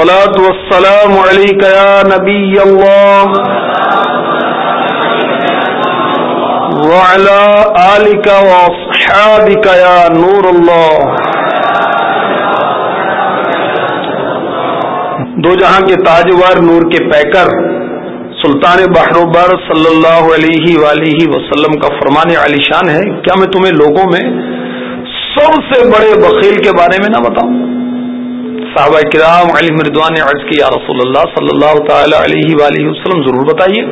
الصلاة والسلام عليك يا نبي الله. وعلى آلك وأصحابك يا نور الله. دو جہاں کے تاجور نور کے پیکر سلطان بحروبر صلی اللہ علیہ وآلہ وسلم کا فرمان علی شان ہے. کیا میں تمہیں لوگوں میں سب سے بڑے بخیل کے بارے میں نہ بتاؤں؟ صحابہ کرام علی مردوان نے عرض کیا رسول اللہ صلی اللہ تعالی علیہ وآلہ وسلم، ضرور بتائیے۔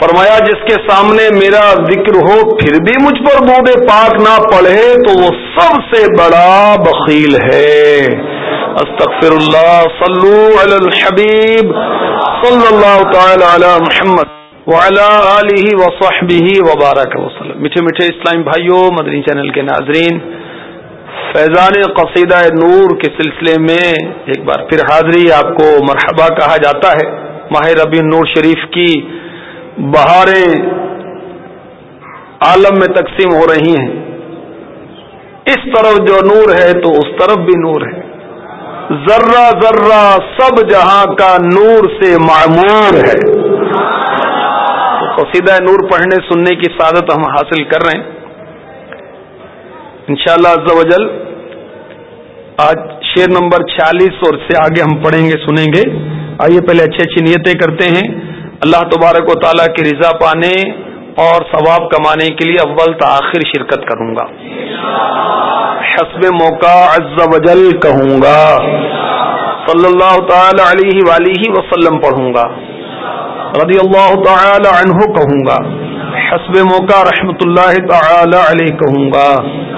فرمایا، جس کے سامنے میرا ذکر ہو، پھر بھی مجھ پر بوبے پاک نہ پڑھے، تو وہ سب سے بڑا بخیل ہے۔ استغفر اللہ صلو علی الحبیب، صلی اللہ تعالی علی محمد وعلی آلہ وصحبہ وبارک وسلم۔ میٹھے میٹھے اسلام بھائیوں، مدنی چینل کے ناظرین فیضان قصیدہ نور کے سلسلے میں ایک بار پھر حاضری آپ کو مرحبا کہا جاتا ہے۔ ماہ ربی نور شریف کی بہاریں عالم میں تقسیم ہو رہی ہیں۔ اس طرف جو نور ہے تو اس طرف بھی نور ہے۔ ذرہ ذرہ سب جہاں کا نور سے معمور ہے۔ قصیدہ نور پڑھنے سننے کی سعادت ہم حاصل کر رہے ہیں۔ انشاءاللہ شاء اللہ آج شیر نمبر چھیالیس اور سے آگے ہم پڑھیں گے، سنیں گے۔ آئیے پہلے اچھی اچھی نیتیں کرتے ہیں۔ اللہ تبارک و تعالیٰ کی رضا پانے اور ثواب کمانے کے لیے اول تاخیر شرکت کروں گا۔ حسب موقع عز و جل کہوں گا۔ صلی اللہ تعالی علیہ ولیہ وسلم پڑھوں گا۔ رضی اللہ تعالی عنہ کہوں گا۔ حسب موقع رحمت اللہ تعالی علیہ کہوں گا۔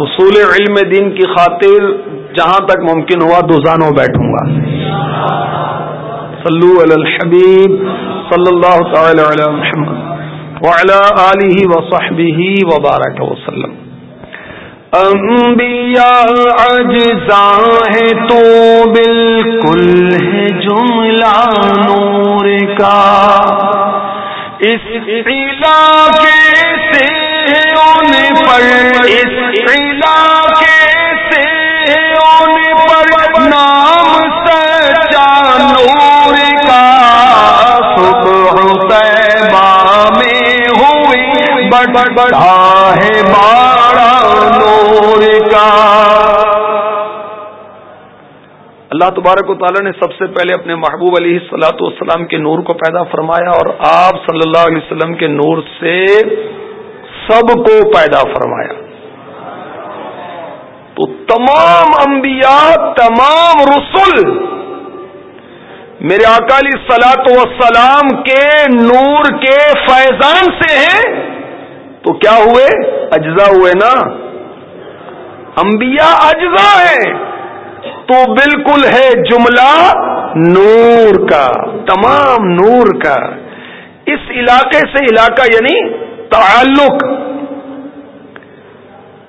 حصول علم دین کی خاطر جہاں تک ممکن ہوا دوزانوں بیٹھوں گا۔ صلو علی الحبیب صلی اللہ تعالی علی محمد وعلی آلہ وصحبہ وبارک وسلم۔ انبیاء عجزاں ہے تو بالکل ہے جملہ نور کا۔ اس علاقے سے ان پر اس بڑھا ہے بارہ نور کا۔ اللہ تبارک و تعالیٰ نے سب سے پہلے اپنے محبوب علیہ سلاۃ والسلام کے نور کو پیدا فرمایا اور آپ صلی اللہ علیہ وسلم کے نور سے سب کو پیدا فرمایا۔ تو تمام انبیاء، تمام رسول میرے اکالی سلاط وسلام کے نور کے فیضان سے ہیں۔ تو کیا ہوئے؟ اجزا ہوئے نا؟ انبیاء اجزا ہیں۔ تو بالکل ہے جملہ نور کا، تمام نور کا۔ اس علاقے سے علاقہ یعنی تعلق۔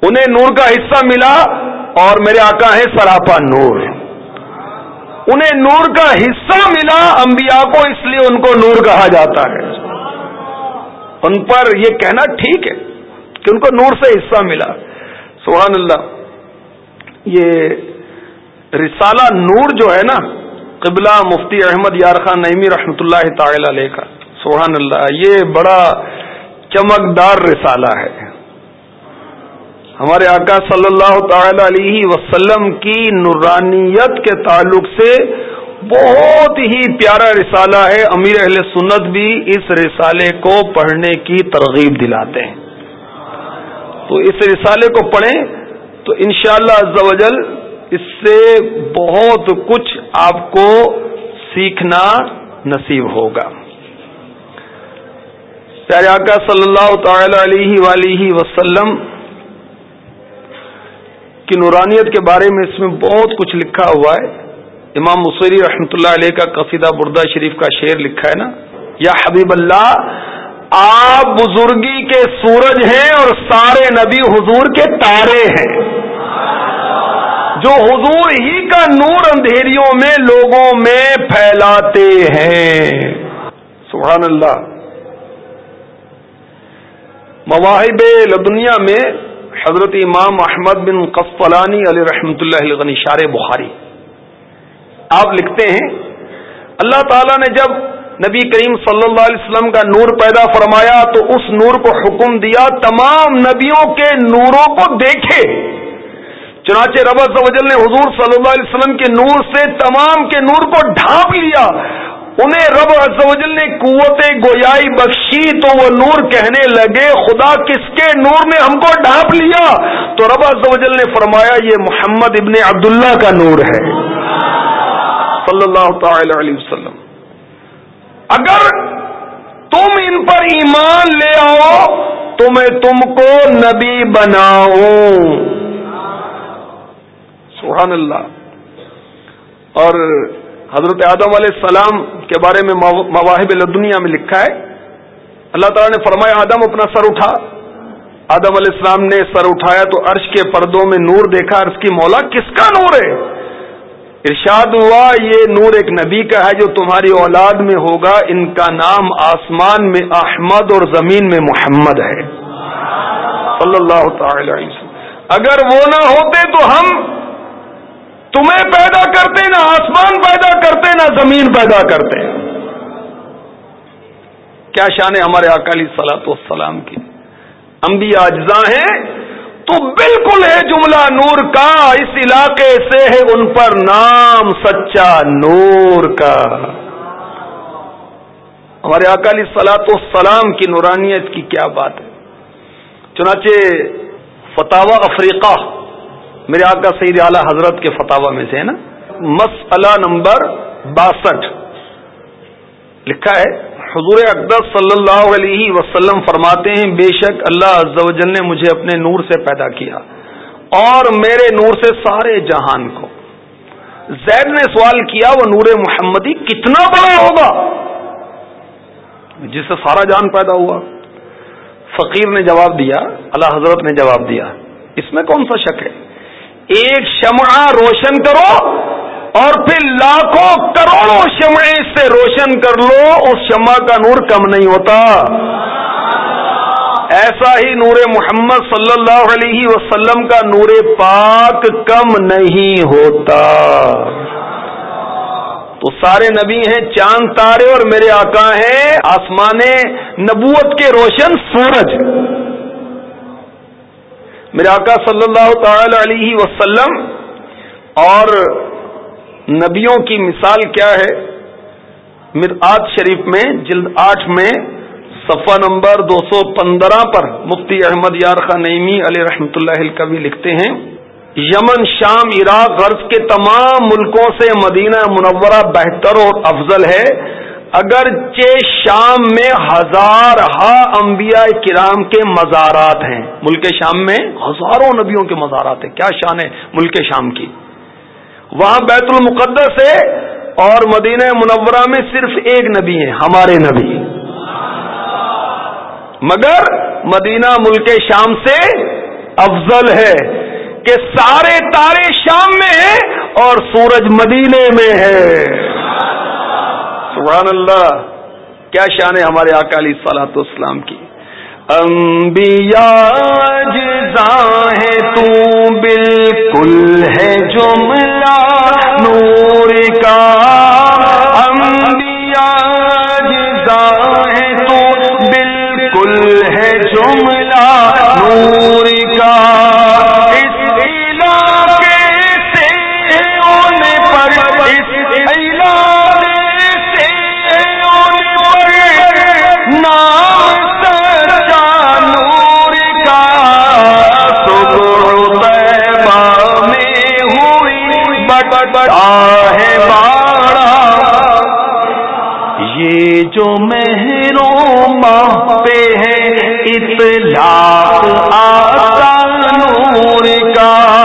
انہیں نور کا حصہ ملا اور میرے آقا ہے سراپا نور۔ انہیں نور کا حصہ ملا، انبیاء کو اس لیے ان کو نور کہا جاتا ہے۔ ان پر یہ کہنا ٹھیک ہے کہ ان کو نور سے حصہ ملا۔ سبحان اللہ۔ یہ رسالہ نور جو ہے نا، قبلہ مفتی احمد یار خان نعمی رحمۃ اللہ تعالی علیہ کا۔ سبحان اللہ۔ یہ بڑا چمکدار رسالہ ہے۔ ہمارے آقا صلی اللہ تعالی علیہ وسلم کی نورانیت کے تعلق سے بہت ہی پیارا رسالہ ہے۔ امیر اہل سنت بھی اس رسالے کو پڑھنے کی ترغیب دلاتے ہیں۔ تو اس رسالے کو پڑھیں تو انشاءاللہ شاء اللہ اس سے بہت کچھ آپ کو سیکھنا نصیب ہوگا۔ پیارے آقا صلی اللہ تعالی علیہ ولیہ وسلم، کی نورانیت کے بارے میں اس میں بہت کچھ لکھا ہوا ہے۔ امام مصری رحمۃ اللہ علیہ کا قصیدہ بردہ شریف کا شعر لکھا ہے نا، یا حبیب اللہ، آپ بزرگی کے سورج ہیں اور سارے نبی حضور کے تارے ہیں۔ جو حضور ہی کا نور اندھیریوں میں لوگوں میں پھیلاتے ہیں۔ سبحان اللہ۔ مواہب لدنیا میں حضرت امام احمد بن قفلانی علی رحمۃ اللہ غنی شار بخاری۔ آپ لکھتے ہیں، اللہ تعالی نے جب نبی کریم صلی اللہ علیہ وسلم کا نور پیدا فرمایا تو اس نور کو حکم دیا، تمام نبیوں کے نوروں کو دیکھے۔ چنانچہ رب زوجل نے حضور صلی اللہ علیہ وسلم کے نور سے تمام کے نور کو ڈھانپ لیا۔ انہیں رب ازوجل نے قوت گویائی بخشی تو وہ نور کہنے لگے، خدا کس کے نور نے ہم کو ڈھانپ لیا؟ تو رب ازوجل نے فرمایا، یہ محمد ابن عبداللہ کا نور ہے۔ صلی اللہ تعالی علیہ وسلم۔ اگر تم ان پر ایمان لے آؤ، تو میں تم کو نبی بناؤں۔ سبحان اللہ اور حضرت آدم علیہ السلام کے بارے میں مواہب دنیا میں لکھا ہے۔ اللہ تعالیٰ نے فرمایا، آدم اپنا سر اٹھا۔ آدم علیہ السلام نے سر اٹھایا تو عرش کے پردوں میں نور دیکھا۔ عرش کی مولا، کس کا نور ہے؟ ارشاد ہوا، یہ نور ایک نبی کا ہے جو تمہاری اولاد میں ہوگا۔ ان کا نام آسمان میں احمد اور زمین میں محمد ہے۔ صلی اللہ تعالی اگر وہ نہ ہوتے تو ہم تمہیں پیدا کرتے، نہ آسمان پیدا کرتے، نہ زمین پیدا کرتے۔ کیا شان ہے ہمارے اکالی سلاط والسلام کی۔ انبیاء اجزاء ہیں تو بالکل ہے جملہ نور کا، اس علاقے سے ہے ان پر نام سچا نور کا۔ ہمارے اکالی سلاط والسلام کی نورانیت کی کیا بات ہے۔ چنانچہ فتح افریقہ، میرے آقا سعید اعلی حضرت کے فتوا میں سے ہے نا؟ مسئلہ نمبر باسٹھ۔ لکھا ہے حضور اقدس صلی اللہ علیہ وسلم فرماتے ہیں، بے شک اللہ عز و جل نے مجھے اپنے نور سے پیدا کیا اور میرے نور سے سارے جہان کو۔ زید نے سوال کیا، وہ نور محمدی کتنا بڑا ہوگا؟ جس سے سارا جہان پیدا ہوا۔ فقیر نے جواب دیا، اللہ حضرت نے جواب دیا، اس میں کون سا شک ہے؟ ایک شمع روشن کرو۔ اور پھر لاکھوں کروڑوں شمع سے روشن کر لو، اس شمع کا نور کم نہیں ہوتا۔ ایسا ہی نور محمد صلی اللہ علیہ وسلم کا نور پاک کم نہیں ہوتا۔ تو سارے نبی ہیں، چاند تارے اور میرے آقا ہیں، آسمان نبوت کے روشن سورج۔ میرے آقا صلی اللہ تعالی علیہ وسلم اور نبیوں کی مثال کیا ہے؟ مرآت شریف میں، جلد آٹھ میں، صفحہ نمبر دو سو پندرہ پر مفتی احمد یار خان نعمی علیہ رحمۃ اللہ کبھی لکھتے ہیں، یمن، شام، عراق غرض کے تمام ملکوں سے مدینہ منورہ بہتر اور افضل ہے۔ اگر شام میں ہزار ہا انبیاء کرام کے مزارات ہیں۔ ملک شام میں ہزاروں نبیوں کے مزارات ہیں۔ کیا شان ہے ملک شام کی۔ وہاں بیت المقدس ہے اور مدینہ منورہ میں صرف ایک نبی ہیں، ہمارے نبی۔ مگر مدینہ ملک شام سے افضل ہے کہ سارے تارے شام میں ہیں اور سورج مدینے میں ہے۔ سبحان اللہ، کیا شان ہے ہمارے اکالی سلاط اسلام کی۔ انبیاء جزا ہے تو بالکل ہے جملہ نور کا۔ ہم جو مہروں ماہ پہ ہے اطلاع آتا نور کا۔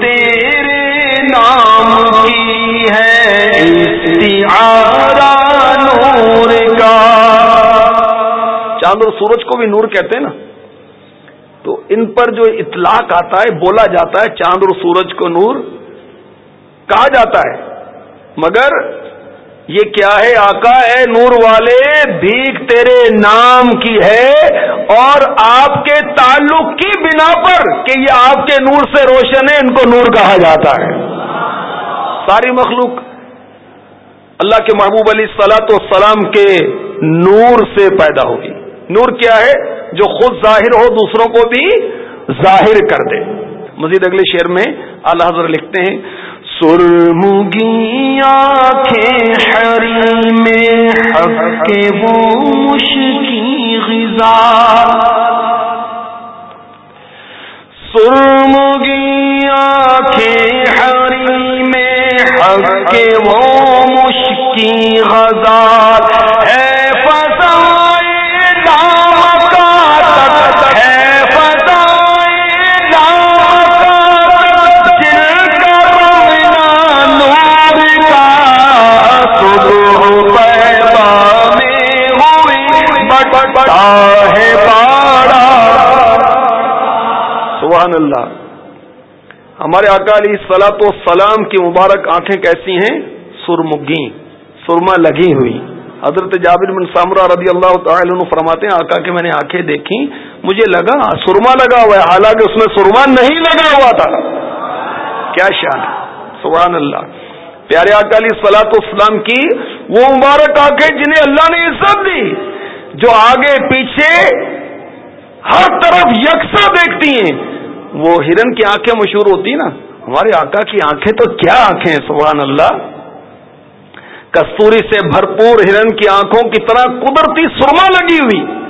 تیرے نام کی ہے نور کا۔ چاند اور سورج کو بھی نور کہتے ہیں نا۔ تو ان پر جو اطلاق آتا ہے، بولا جاتا ہے، چاند اور سورج کو نور کہا جاتا ہے۔ مگر یہ کیا ہے؟ آقا ہے نور والے بھیک تیرے نام کی ہے اور آپ کے تعلق کی بنا پر کہ یہ آپ کے نور سے روشن ہے، ان کو نور کہا جاتا ہے۔ ساری مخلوق اللہ کے محبوب علی سلاۃ والسلام کے نور سے پیدا ہوگی۔ نور کیا ہے؟ جو خود ظاہر ہو، دوسروں کو بھی ظاہر کر دے۔ مزید اگلے شعر میں اللہ حضر لکھتے ہیں۔ سرمگی ہری میں حق کے وہ مشکی غذا۔ سرمگی آنکھیں ہری میں حق کے وہ مشکی غذا۔ ہمارے اکالی سلاط و سلام کی مبارک آنکھیں کیسی ہیں؟ سرمگی سرما لگی ہوئی۔ حضرت جابر بن سامرا رضی اللہ تعالی عنہ فرماتے ہیں، آقا کے میں نے آنکھیں دیکھی مجھے لگا سرما لگا ہوا ہے، حالانکہ اس میں سرما نہیں لگا ہوا تھا۔ کیا شان ہے۔ سبحان اللہ۔ پیارے اکالی سلاط اسلام کی وہ مبارک آنکھیں جنہیں اللہ نے عزت دی، جو آگے پیچھے ہر طرف یکساں دیکھتی ہیں۔ وہ ہرن کی آنکھیں مشہور ہوتی نا، ہمارے آقا کی آنکھیں تو کیا آنکھیں سبحان اللہ۔ کستوری سے بھرپور ہرن کی آنکھوں کی طرح قدرتی سرما لگی ہوئی۔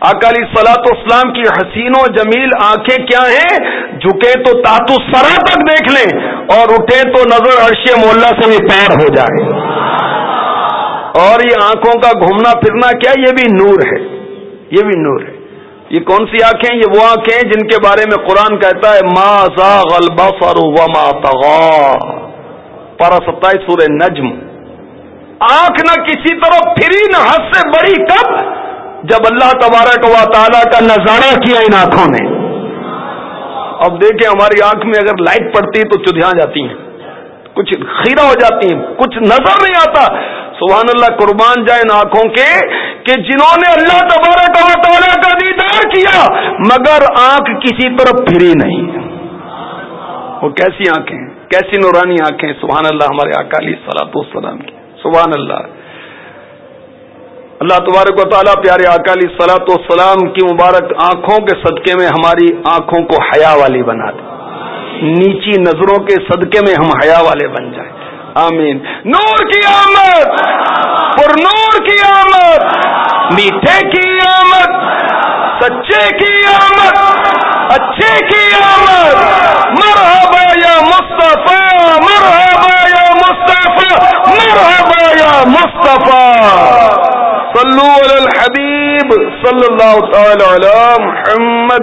اکالی سلاط اسلام کی حسین و جمیل آنکھیں کیا ہیں؟ جھکے تو تاتو سرا تک دیکھ لیں اور اٹھے تو نظر عرش مولا سے بھی پیر ہو جائے اور یہ آنکھوں کا گھومنا پھرنا کیا؟ یہ بھی نور ہے۔ یہ بھی نور ہے۔ یہ کون سی آنکھیں یہ وہ آنکھیں جن کے بارے میں قرآن کہتا ہے، ما زا غلبا فرو وما تغا پارا ستائیس سورہ نجم. آنکھ نہ کسی طرح پھری نہ حد سے بڑی کب؟ جب اللہ تبارک و تعالی کا نظارہ کیا ان آنکھوں نے. اب دیکھیں، ہماری آنکھ میں اگر لائٹ پڑتی تو چدھیاں جاتی ہیں. کچھ خیرہ ہو جاتی ہیں، کچھ نظر نہیں آتا. سبحان اللہ، قربان جائے ان آنکھوں کے کہ جنہوں نے اللہ تبارک و تعالیٰ کا دیدار کیا، مگر آنکھ کسی طرف پھری نہیں۔ وہ کیسی آنکھیں کیسی نورانی آنکھیں سبحان اللہ، ہمارے اکالی سلاط السلام کی۔ سبحان اللہ۔ اللہ تبارک و تعالیٰ پیارے اکالی سلاط والسلام کی مبارک آنکھوں کے صدقے میں ہماری آنکھوں کو حیا والی بنا دے۔ نیچی نظروں کے صدقے میں ہم حیا والے بن جائیں۔ آمین۔ نور کی آمد۔ پر نور کی آمد۔ میٹھے کی آمد۔ سچے کی آمد۔ اچھے کی آمد۔ مرحبا یا مصطفیٰ، مرحبا یا مصطفیٰ، مرحبا یا مصطفیٰ۔ صلو علی الحبیب صلی اللہ تعالی علی محمد۔